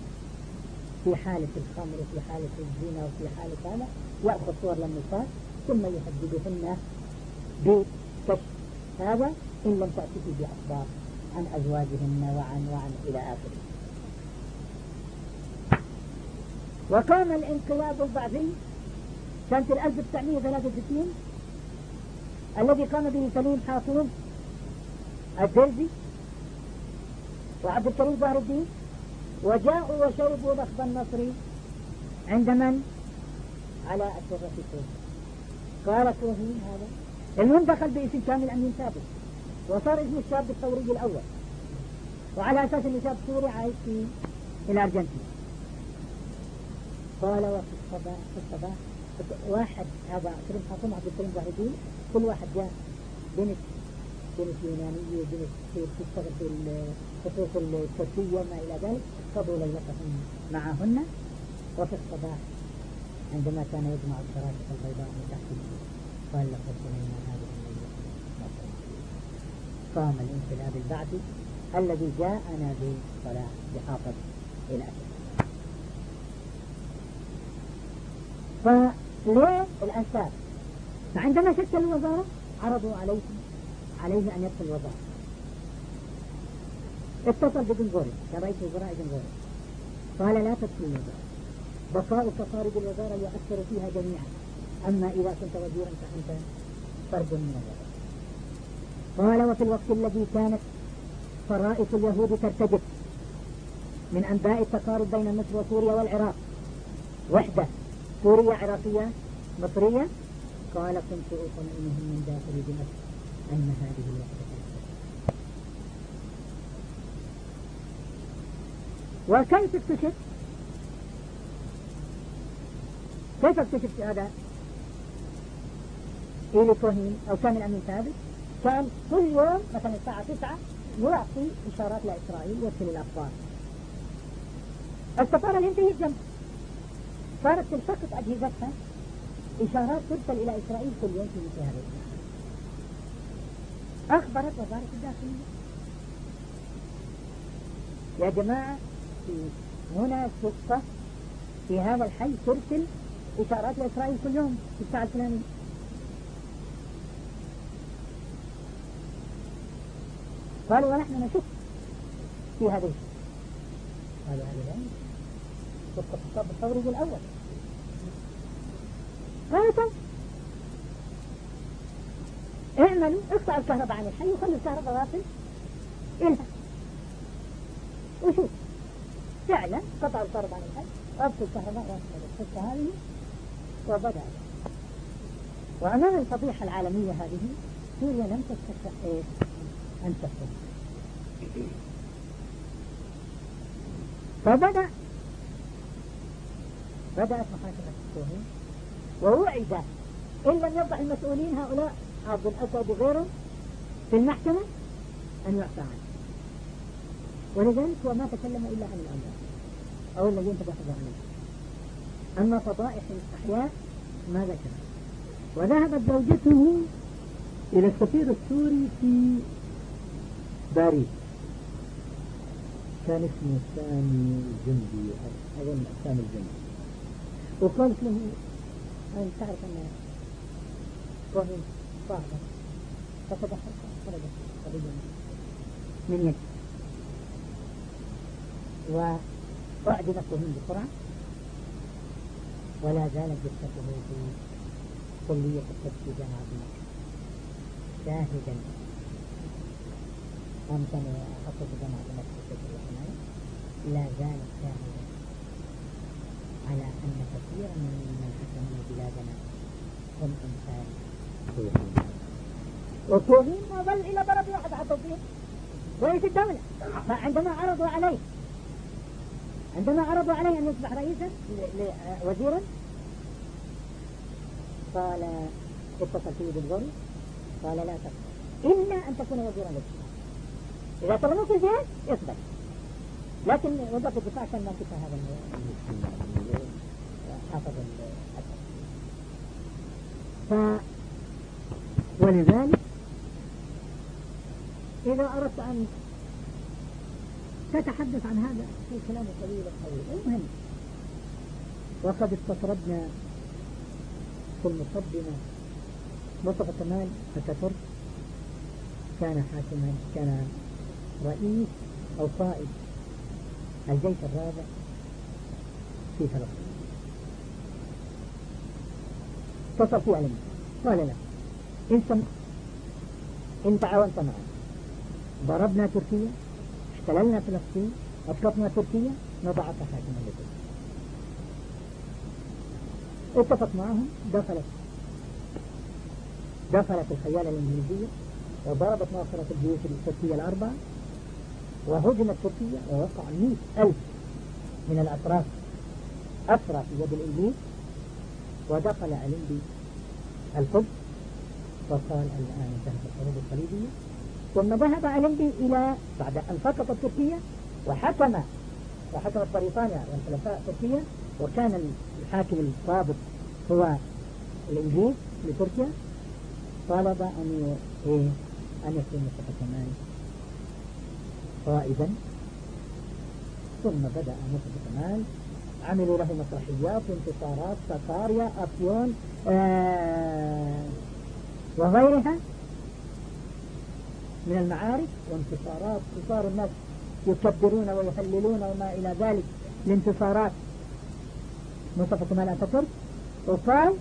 في حالة الخمر وفي حالة الزنا وفي حالة هذا صور للنساء ثم يهددهن بكشف هذا إن لم تأتي بأخبار عن أزواجهن وعن وعن إلى آخره. وكان الانقلاب البعثي في 1963 الذي قام به سليم حافظ الدرزي وعبد الكريم ظهر الدين وجاءوا وشربوا بخض النصري عند من؟ على الشرة الكوفي قال كوهين هذا؟ المهم دخل باسم كامل أمين ثابت وصار اسمه الشاب الثوري الأول. وعلى أساس أنه شاب سوري عايش في الأرجنتين قال وفي الصباح في الصباح واحد هذا كريم حاكم عبد الكريم الدين كل واحد جاء بنت بنت يونانية بنت تشتغل في الخطوط التركية وما إلى ذلك. قضوا ليلتهم معهن وفي الصباح عندما كان يجمع الفراشة البيضاء من تحت قال لقد سمعنا هذه الليلة قام الانقلاب البعثي الذي جاءنا بصلاح بحافظ إلى أسفل فليه الأنساب فعندما شكل الوزارة عرضوا عليه عليه أن يدخل الوزارة. اتصل بجمهوري كرئيس وزراء جمهوري قال لا تدخل الوزارة بقاؤك خارج الوزارة يؤثر فيها جميعا. أما إذا كنت وزيرا فأنت فرد من الوزارة قال وفي الوقت الذي كانت فرائص اليهود ترتجف من أنباء التقارب بين مصر وسوريا والعراق. وحدة سورية عراقية مصرية. قال كنت أطمئنهم من داخل دمشق أن هذه الوحدة وكيف اكتشف كيف اكتشف هذا؟ كوهين أو كان الأمين ثابت. كان كل يوم مثلا الساعة 9 يعطي إشارات لإسرائيل يرسل الأخبار السفارة انتهت جنب صارت تلتقط أجهزتها. إشارات ترسل إلى إسرائيل كل يوم في مثل هذا أخبرت وزارة الداخلية. يا جماعة هنا شقة في هذا الحي ترسل إشارات لإسرائيل كل يوم في الساعة الفلانية قالوا ونحن نشك في هذا قالوا هذا شقة الصف الثوري الأول. قالوا طيب. اعملوا اقطعوا الكهرباء عن الحي وخلوا الكهرباء واصل إلها وشوف. فعلا قطعوا الكهرباء عن الحي. وابقوا الكهرباء الحصة هذه وبدأ. وأمام الفضيحة العالمية هذه سوريا لم تستطع إيه أن تستطيع فبدأ. بدأت محاكمة التوهين ووعد. إن لم يفضح المسؤولين هؤلاء عبد الأسد وغيرهم في المحكمة أن يعفى عنه. ولذلك هو ما تكلم إلا عن الأموال أو الذين تبحثوا عنه. أما فضائح الأحياء ما ذكر وذهبت زوجته إلى السفير السوري في باريس. كان اسمه سامي الجندي أظن سامي الجندي. وقالت له أن تعرف أن وهي صعبة فتدخل خرجت من يد. هند بسرعة ولا زالت جثته في كلية الطب جامعة مصر شاهدا. أمكن أخصص جامعة مصر في الحماية لا زالت شاهدا. على أن كثيرا ممن حكموا بلادنا هم أمثال وتوهين ما ظل إلى بلد واحد حتى فيه رئيس الدولة فعندما عرضوا عليه عندما عرضوا عليه أن يصبح رئيسا وزيرا قال اتصل فيه بالغري قال لا تقبل إلا أن تكون وزيرا للدفاع إذا طلبوك الجهاز اقبل لكن وزارة الدفاع كان ماسكها هذا حافظ ف ولذلك إذا أردت أن تتحدث عن هذا في كلام طويل طويل المهم وقد استطردنا في المقدمة مصطفى كمال اتاتورك كان حاكما كان رئيس أو قائد الجيش الرابع في فلسطين. اتصل فيه على قال له إن. إن تعاونت معنا ضربنا تركيا احتللنا فلسطين أسقطنا تركيا نضعك حاكما لتركيا اتفق معهم دخلت دخلت الخيالة الإنجليزية وضربت ناصرة الجيوش التركية الأربعة وهجمت تركيا ووقع مئة ألف من الأطراف أسرى في يد الإنجليز ودخل علمبي القدس وقال الآن انتهت الحروب الصليبية ثم ذهب علمبي إلى بعد أن سقطت تركيا وحكم وحكمت بريطانيا والخلفاء تركيا وكان الحاكم السابق هو الإنجليز لتركيا. طلب أن إيه أن يكون كمال قائدا. ثم بدأ مصطفى كمال عملوا له مسرحيات وانتصارات سكاريا أفيون آه وغيرها. من المعارك وانتصارات. وصار الناس يكبرون ويهللون وما إلى ذلك الانتصارات مصطفى كمال أتاتورك وقال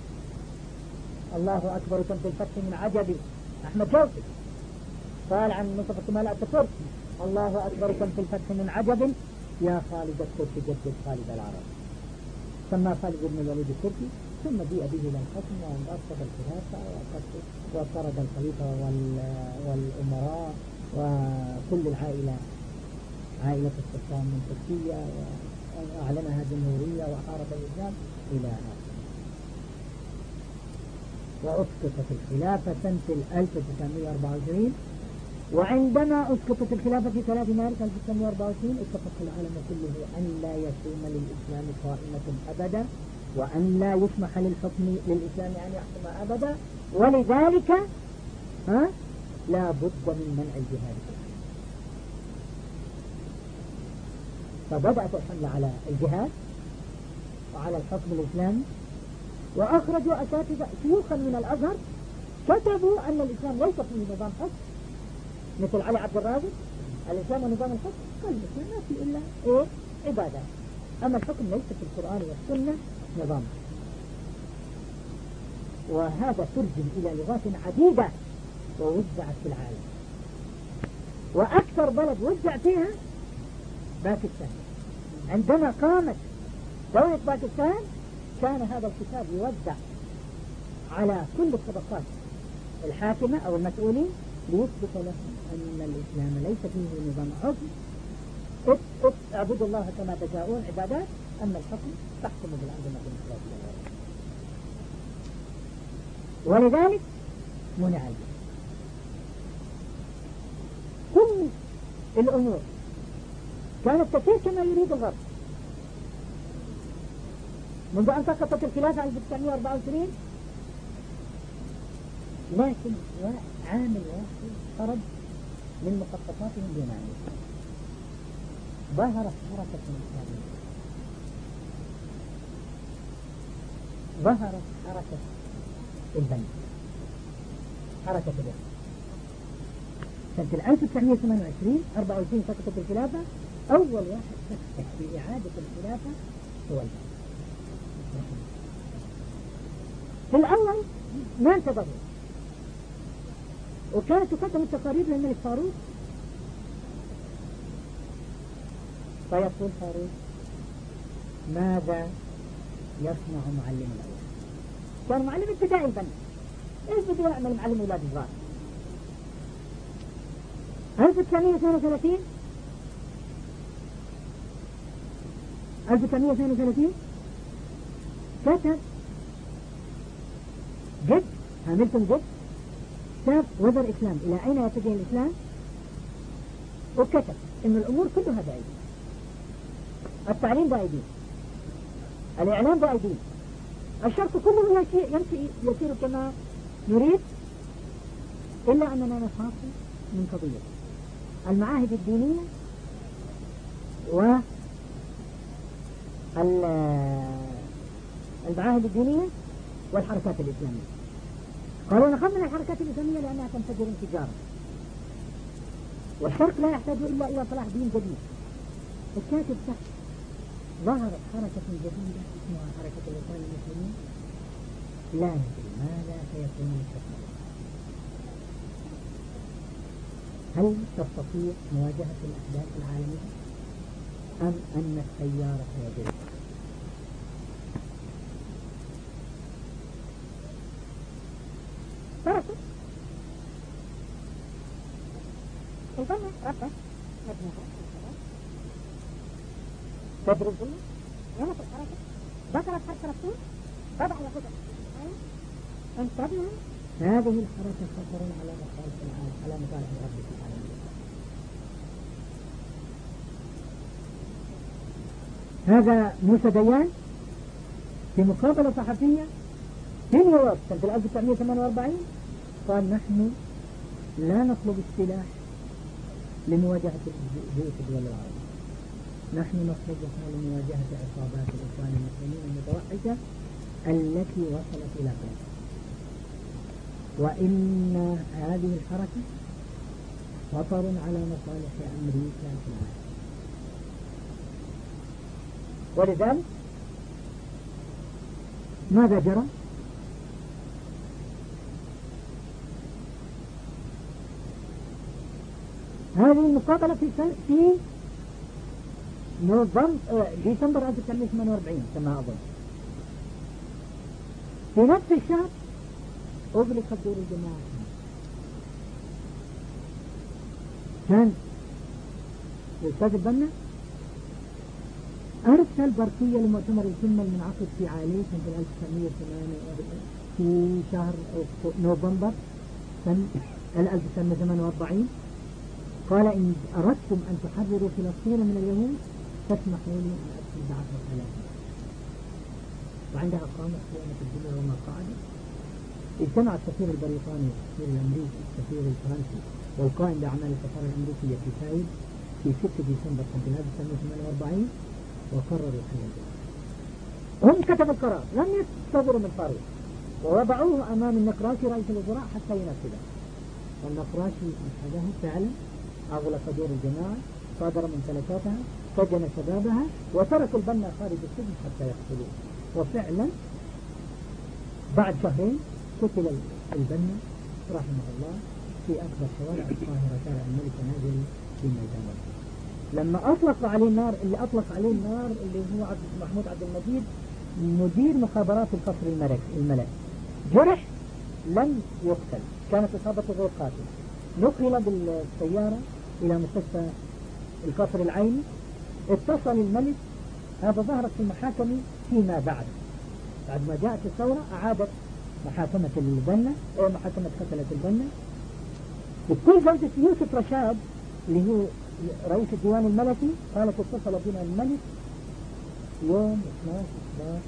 الله أكبر كم في الفتح من عجب. أحمد شوقي قال عن مصطفى كمال أتاتورك الله أكبر كم في الفتح من عجب. يا خالد التركي جد خالد العرب سمى خالد بن الوليد التركي. ثم جيء به إلى الحكم وأسقط الخلافة وطرد الخليفة والأمراء وكل العائلة عائلة السلطان من تركيا وأعلنها جمهورية وحارب الإسلام إلى آخره. وأسقطت الخلافة سنة 1924 وعندما أسقطت الخلافة في 3 مارس 1924 اتفق العالم كله أن لا يقوم للإسلام قائمة أبدا. وأن لا يسمح للحكم للإسلام أن يحكم أبدا ولذلك ها لا بد من منع الجهاد. فبدأت الحملة على الجهاد وعلى الحكم الإسلامي وأخرجوا أساتذة شيوخا من الأزهر كتبوا أن الإسلام ليس فيه نظام حكم مثل علي عبد الرازق. الإسلام ونظام الحكم. قال الإسلام ما في إلا إيه؟ عبادات. أما الحكم ليس في القرآن والسنة نظام. وهذا ترجم إلى لغات عديدة ووزعت في العالم. وأكثر بلد وزع فيها باكستان. عندما قامت دولة باكستان كان هذا الكتاب يوزع على كل الطبقات الحاكمة أو المسؤولين ليثبت لهم أن الإسلام ليس فيه نظام حكم أعبدوا الله كما تشاءون عبادات. أما الحكم تحكم بالعدل الديمقراطية. ولذلك منع كل الأمور كانت تسير كما يريد الغرب. منذ أن سقطت الخلافة 1924 لكن عامل واحد خرج من مخططاتهم اليونانية ظهرت حركة إسلامية ظهرت حركة البنك. حركة الوقت سنة 1928 24 سقطت الخلافة. أول واحد فكر في إعادة الخلافة هو البنك. في الأول ما انتظروا. وكانت تقدم التقارير للملك فاروق فيقول فاروق ماذا يصنع معلم الأول كان معلم ابتدائي البنك إيش بده يعمل معلم أولاد صغار؟ 1932 1932 كتب. جد. هاملتون جد. كتاب وزر الإسلام إلى أين يتجه الإسلام؟ وكتب إن الأمور كلها بأيدي التعليم بأيدي الإعلام بأيدي الشرط كله يمشي يسير كما نريد إلا أننا نخاف من قضية. المعاهد الدينية و المعاهد الدينية والحركات الإسلامية. قالوا نخاف من الحركات الإسلامية لأنها تنفجر انفجارا. والشرق لا يحتاج إلا إلى صلاح دين جديد. الكاتب تحت ظهرت حركة جديدة اسمها حركة الإخوان المسلمين. لا ندري ماذا سيكون مستقبلا هل تستطيع مواجهة الأحداث العالمية أم أن السيارة سيجري هذه الحركة خطر على مصالح العالم على مصالح الرب سبحانه هذا موسى ديان في مقابلة صحفية. في نيويورك سنة 1948 قال نحن لا نطلب السلاح لمواجهة جيوش الدول العربية. نحن نطلبها لمواجهة عصابات الإخوان المسلمين المتوحشة التي وصلت إلى قلب وإن هذه الحركة خطر على مصالح أمريكا في العالم ولذلك ماذا جرى؟ هذه المقابلة في في آه، ديسمبر 1948 كما أظن. في نفس الشهر أغلقت دور الجماعة. كان الأستاذ البنا أرسل برقية لمؤتمر القمة المنعقد في عالي سنة 1908 في شهر نوفمبر سنة 1948 قال إن أردتم أن تحرروا فلسطين من اليهود فاسمحوا لي أن أدخل بعشر 10000 وعندها قامت قيامة الدنيا وما قعدت. اجتمع السفير البريطاني والسفير الأمريكي والسفير الفرنسي والقائم بأعمال السفارة الأمريكية في كايد في 6 ديسمبر 1948 وقرروا البلاد هم كتبوا القرار لم يصدروا من فاروق ووضعوه أمام النقراشي رئيس الوزراء حتى ينفذه. والنقراشي نفذه فعلا أغلق دور الجماعة صادر ممتلكاتها سجن شبابها وترك البنا خارج السجن حتى يقتلوه. وفعلا بعد شهرين قتل البنا رحمه الله في أكبر شوارع القاهرة. شارع الملك نازل في ميدان لما أطلق عليه النار اللي أطلق عليه النار اللي هو عبد محمود عبد المجيد مدير مخابرات القصر الملك الملك. جرح لم يقتل. كانت إصابته غير قاتلة. نقل بالسيارة إلى مستشفى القصر العيني. اتصل الملك هذا ظهرت في المحاكم فيما بعد. بعد ما جاءت الثورة أعادت محاكمة البنا أو محاكمة قتلة البنا. بكل زوجة يوسف رشاد اللي هو رئيس الديوان الملكي قالت اتصل بنا الملك يوم 12 فبراير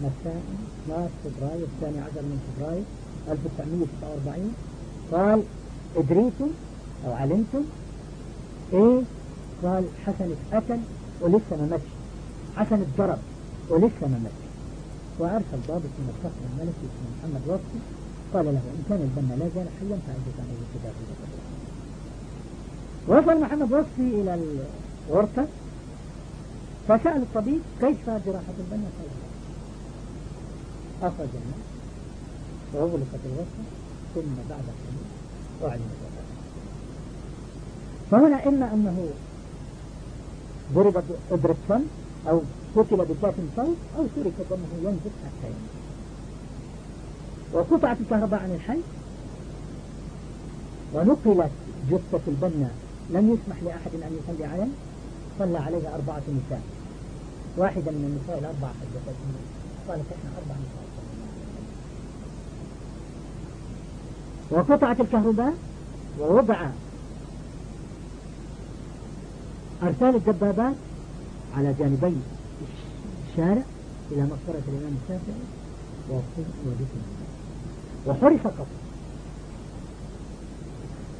مساء 12 فبراير الثاني عشر من فبراير 1949 قال ادريتم أو علمتم إيه قال حسن اتقتل ولسه ما ماتش حسن اتضرب ولسه ما ماتش وأرسل ضابط من القصر الملكي اسمه محمد وصفي قال له إن كان البنا لا زال حيا فأجد عليه الكتاب وصل محمد وصفي إلى الغرفة فسأل الطبيب كيف جراحة البنا؟ قال أخرج الماء وأغلقت الغرفة ثم بعد قليل أعلن فهنا إما أنه ضرب إبرة فم أو قتل بشاة صوت أو ترك دمه ينزف حتى يموت وقطعت الكهرباء عن الحي. ونقلت جثة البنا. لم يسمح لأحد أن يصلي عليه صلى عليها أربعة نساء. واحدة من النساء الأربعة حدثتني قالت إحنا أربع نساء. وقطعت الكهرباء. ووضع أرسال الدبابات على جانبي الشارع إلى مقبرة الإمام الشافعي ودفن وحرس قبر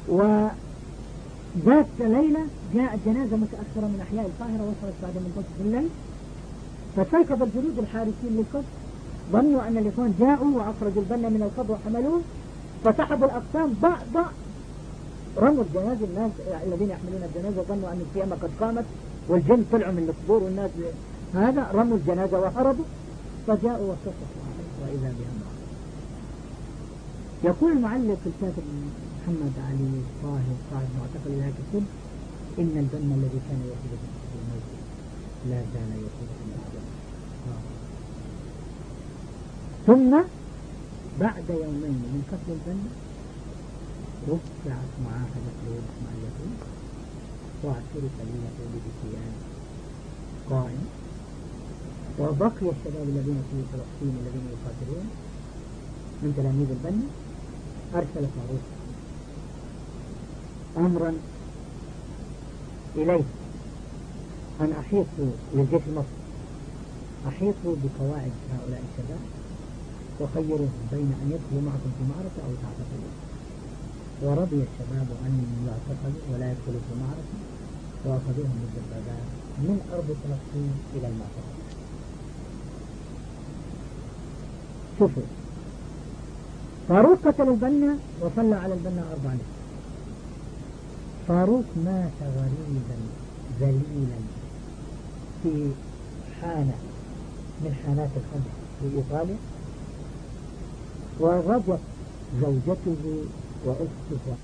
وذات ليلة جاءت جنازة متأخرة من أحياء القاهرة وصلت بعد منتصف الليل فاستيقظ الجنود الحارسين للقبر ظنوا أن الإخوان جاءوا وأخرجوا البنا من القبر وحملوه. فسحبوا الأقسام بعض رموا الجنازة الناس الذين يحملون الجنازة ظنوا أن القيامة قد قامت والجن طلعوا من القبور والناس هذا رموا الجنازة وهربوا فجاءوا وصفحوا. وإذا بهم يقول المعلق الكاتب محمد علي طاهر صاحب معتقل الكتب إن البنا الذي كان يأخذ في الموت لا زال يأخذ في ثم بعد يومين من قتل البنا رفعت معاهدة اليهود. واعترف لليهود بكيان قائم. وبقي الشباب الذين في فلسطين الذين يقاتلون من تلاميذ البنا أرسل فاروق أمرا إليه. أن أحيطوا للجيش المصري. أحيطوا بقواعد هؤلاء الشباب. وخيروا بين أن يدخلوا معكم في معركة أو تعتقلوا ورضي الشباب أن يعتقلوا ولا يدخلوا في معركة وأخذوهم بالدبابات من أرض فلسطين إلى المعتقل شوفوا. فاروق قتل البنا وصلى على البنا أربع نساء فاروق مات غريبا ذليلا في حانة من حانات الخمس في إيطاليا ورجت زوجته 我二十四号